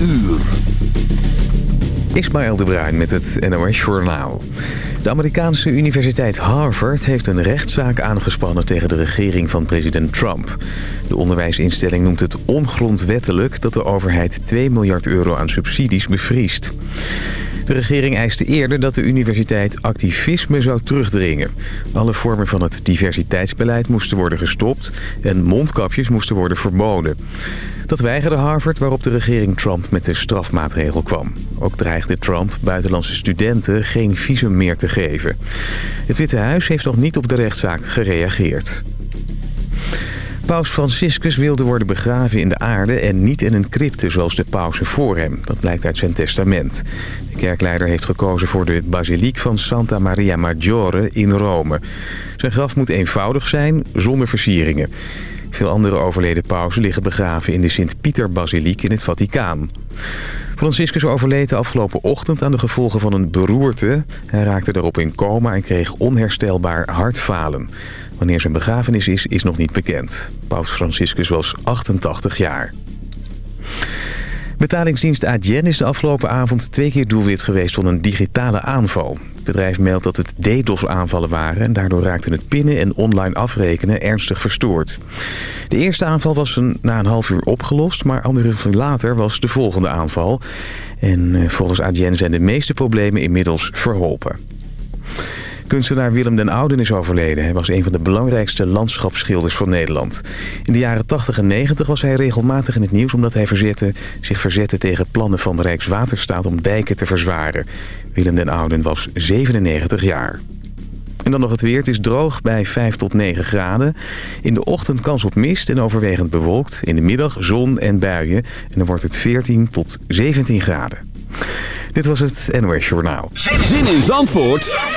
uur. Ismaël de Bruin met het NOS Journaal. De Amerikaanse universiteit Harvard heeft een rechtszaak aangespannen tegen de regering van president Trump. De onderwijsinstelling noemt het ongrondwettelijk dat de overheid 2 miljard euro aan subsidies bevriest. De regering eiste eerder dat de universiteit activisme zou terugdringen. Alle vormen van het diversiteitsbeleid moesten worden gestopt en mondkapjes moesten worden verboden. Dat weigerde Harvard waarop de regering Trump met de strafmaatregel kwam. Ook dreigde Trump buitenlandse studenten geen visum meer te geven. Het Witte Huis heeft nog niet op de rechtszaak gereageerd. Paus Franciscus wilde worden begraven in de aarde en niet in een crypte zoals de pausen voor hem. Dat blijkt uit zijn testament. De kerkleider heeft gekozen voor de basiliek van Santa Maria Maggiore in Rome. Zijn graf moet eenvoudig zijn, zonder versieringen. Veel andere overleden pausen liggen begraven in de Sint-Pieter-basiliek in het Vaticaan. Franciscus overleed de afgelopen ochtend aan de gevolgen van een beroerte. Hij raakte daarop in coma en kreeg onherstelbaar hartfalen. Wanneer zijn begrafenis is, is nog niet bekend. Paus Franciscus was 88 jaar. Betalingsdienst Adyen is de afgelopen avond twee keer doelwit geweest van een digitale aanval. Het bedrijf meldt dat het DDoS-aanvallen waren... en daardoor raakte het pinnen en online afrekenen ernstig verstoord. De eerste aanval was na een half uur opgelost... maar anderhalf uur later was de volgende aanval. En eh, volgens Adyen zijn de meeste problemen inmiddels verholpen. Kunstenaar Willem den Ouden is overleden. Hij was een van de belangrijkste landschapsschilders van Nederland. In de jaren 80 en 90 was hij regelmatig in het nieuws... omdat hij verzette, zich verzette tegen plannen van Rijkswaterstaat om dijken te verzwaren. Willem den Ouden was 97 jaar. En dan nog het weer. Het is droog bij 5 tot 9 graden. In de ochtend kans op mist en overwegend bewolkt. In de middag zon en buien. En dan wordt het 14 tot 17 graden. Dit was het NOS Journaal. Zin in Zandvoort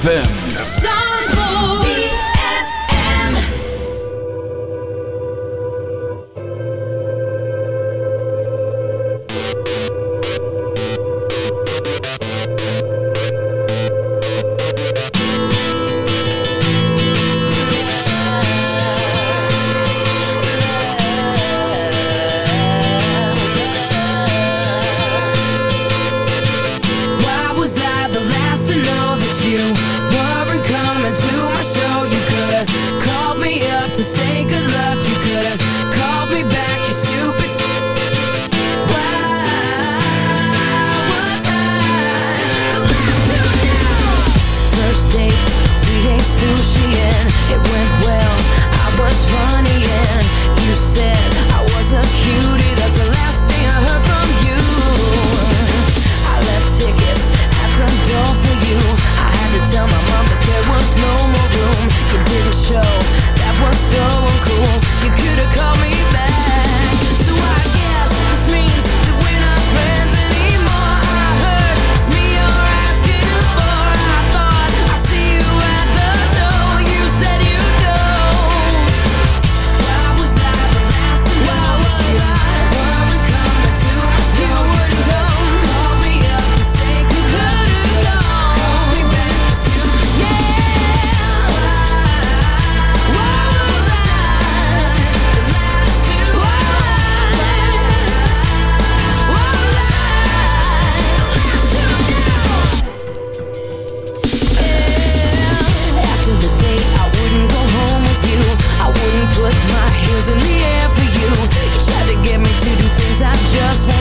ZFM. Was in the air for you. You tried to get me to do things I just want.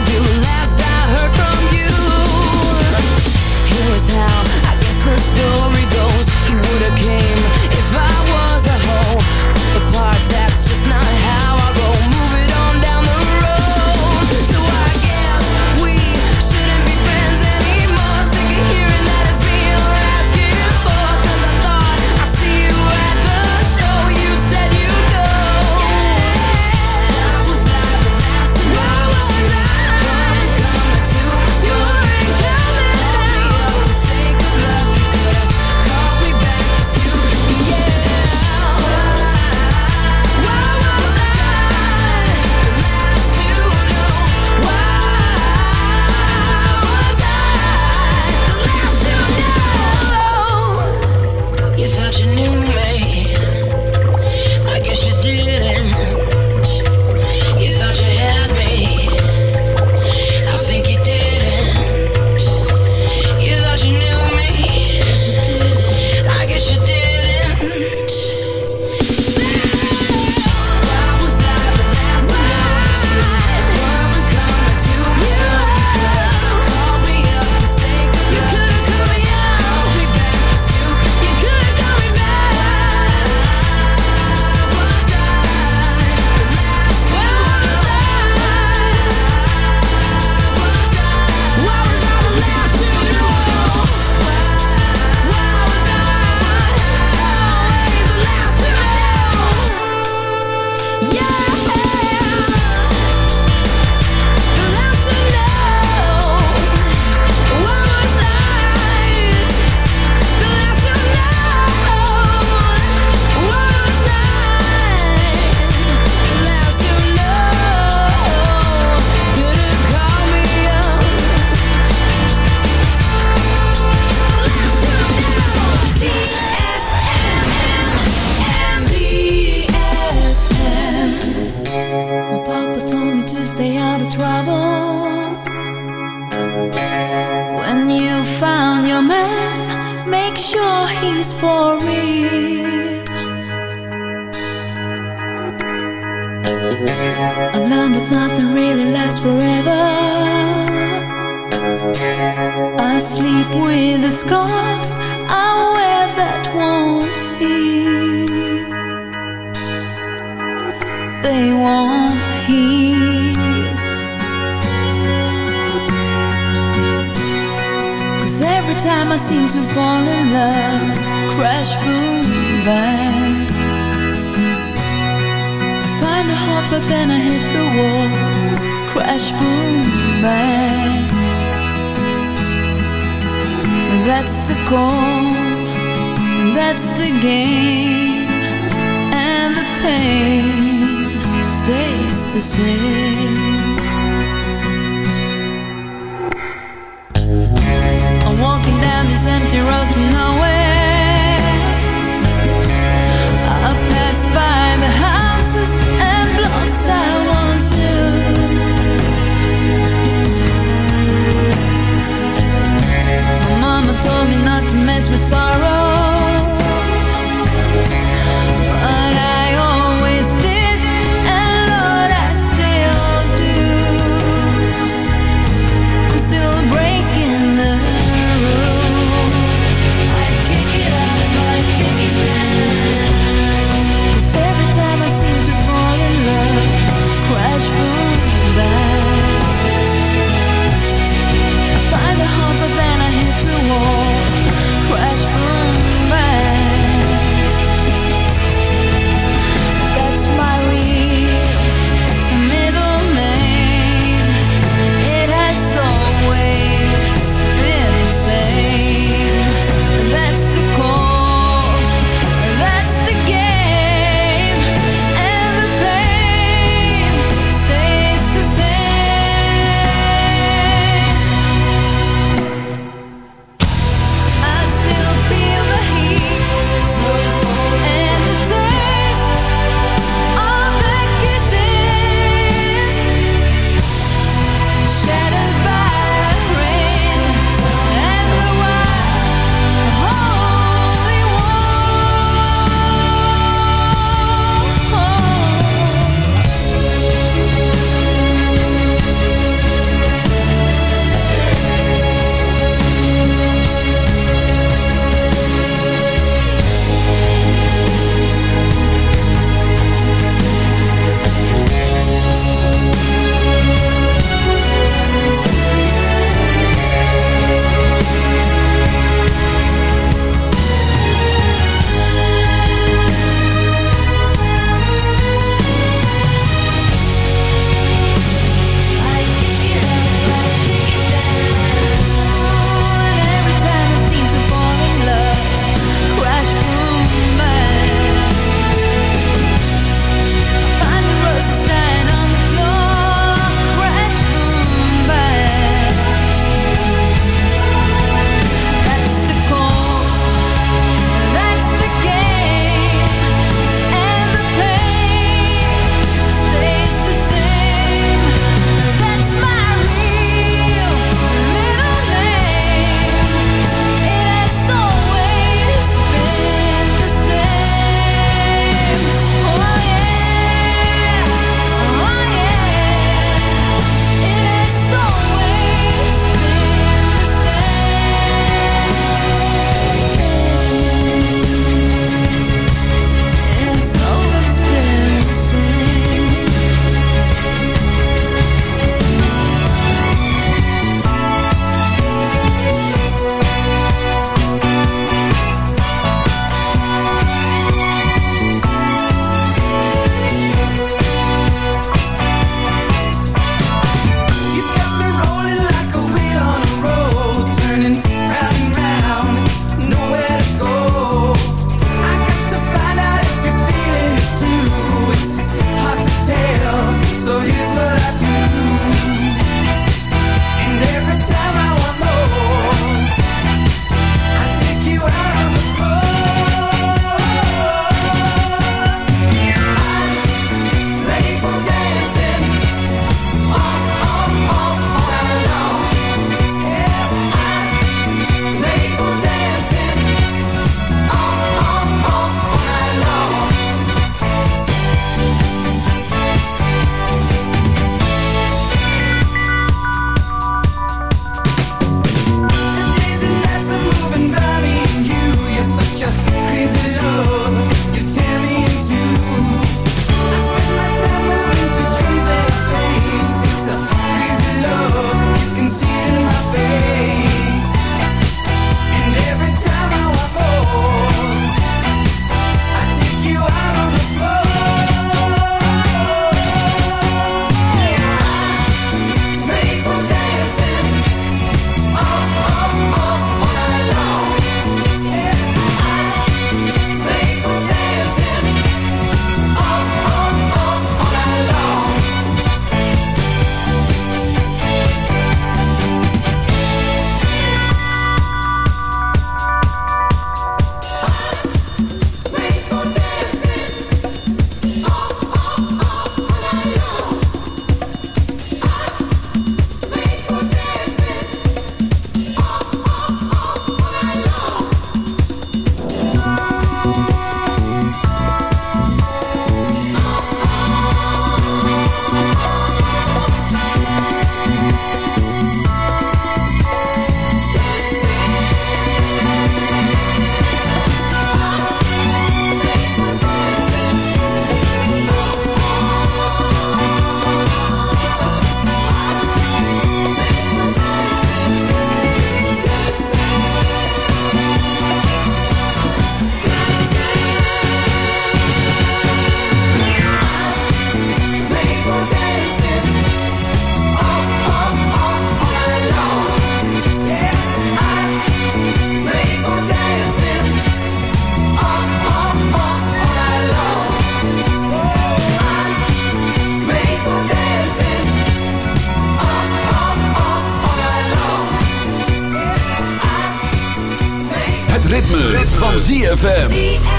Van eh, ZFM.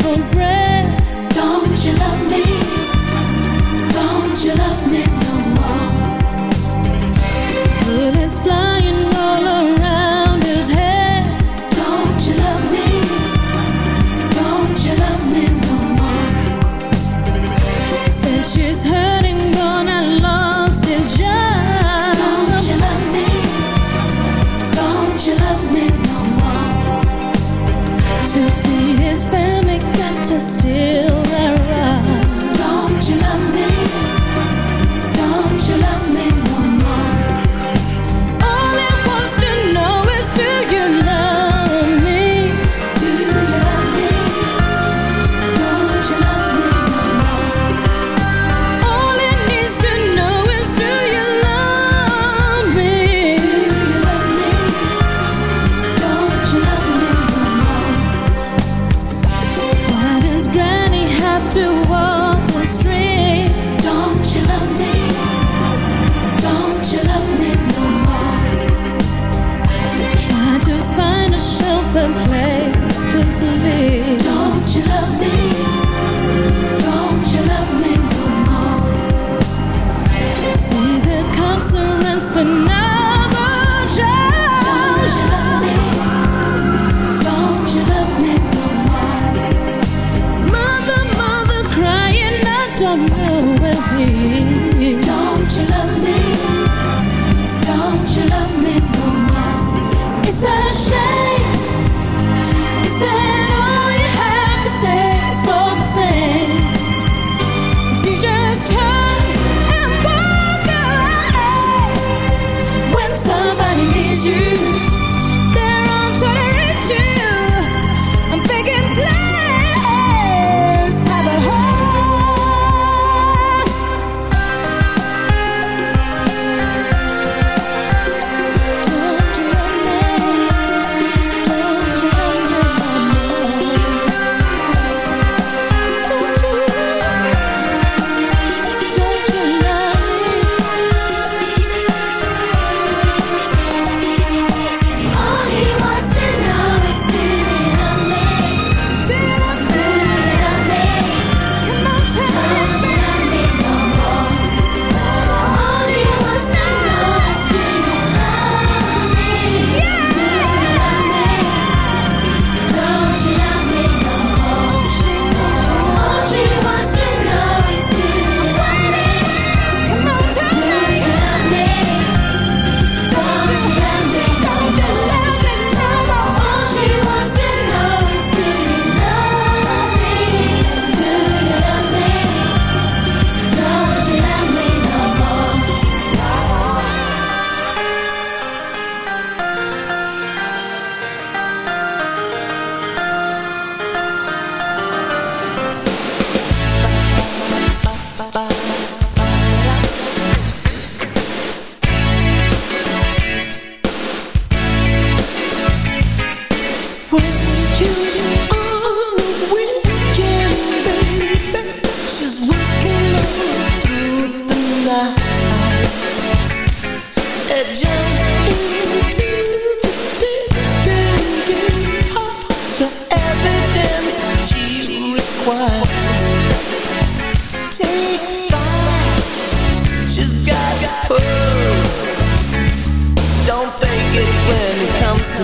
for bread. Don't you love me? Don't you love me?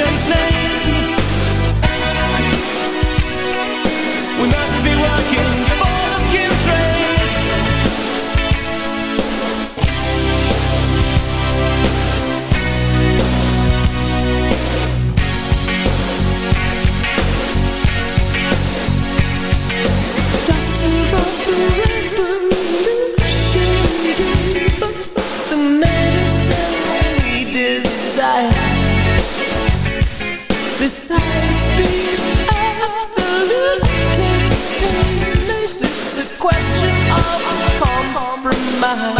nation's name We must be working. compromise